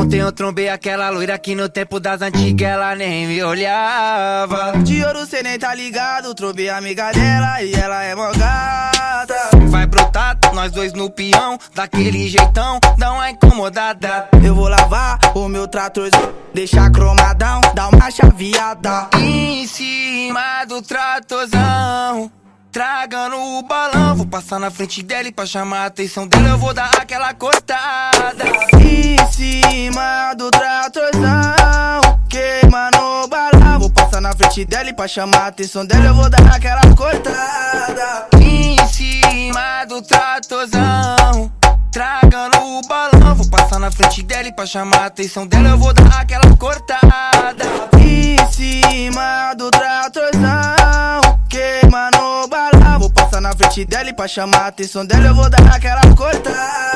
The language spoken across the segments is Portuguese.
Ontem eu trombei aquela loira que no tempo das antigas ela nem me olhava. De ouro cê nem tá ligado, trombei a amiga dela e ela é mó gata. Vai brotar, nós dois no peão, daquele jeitão, dá uma incomodada. Eu vou lavar o meu tratorzinho, deixar cromadão, dá uma chaveada. Em cima do tratorzão. Tragando o balão, vou passar na frente dela e pra chamar a atenção dela eu vou dar aquela cortada. Cima do tratorzão, queima no balão. Vou passar na frente dela e pra chamar a atenção dela eu vou dar aquela cortada. Em cima do tratorzão, tragando o balão, vou passar na frente dela e pra chamar a atenção dela eu vou dar aquela cortada. Em cima do tratorzão, queima no balão. Vou passar na frente dela e pra chamar a atenção dela eu vou dar aquela cortada.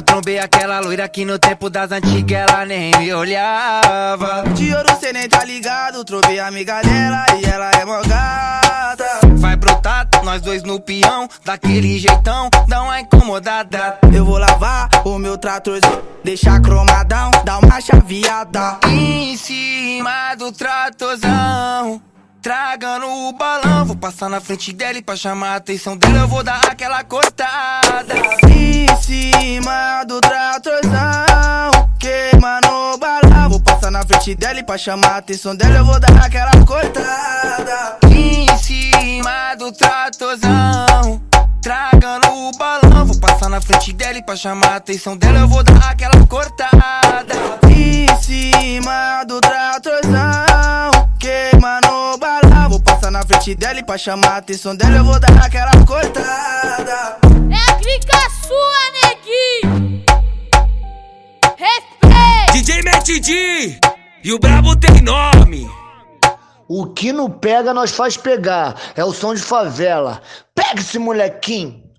Eu trombei aquela loira que no tempo das antigas ela nem me olhava. De ouro cê nem tá ligado, trovei a amiga dela e ela é mó gata. Vai brotar, nós dois no peão, daquele jeitão, dá uma incomodada. Eu vou lavar o meu tratorzinho, deixar cromadão, dá uma chaveada. Em cima do tratorzão. Tragando o balão, vou passar na frente dela e pra chamar a atenção dela eu vou dar aquela cortada. Na frente dela e pra chamar a atenção dela eu vou dar aquela cortada. Em cima do tratorzão. Tragando o balão, vou passar na frente dela e pra chamar a atenção dela eu vou dar aquela cortada. Em cima do tratorzão, queima no balão. Vou passar na frente dela e pra chamar a atenção dela eu vou dar aquela cortada. É a clica sua, neguinho. DJ Matt D e o brabo tem nome. O que não pega, nós faz pegar. É o som de favela. Pega esse molequinho!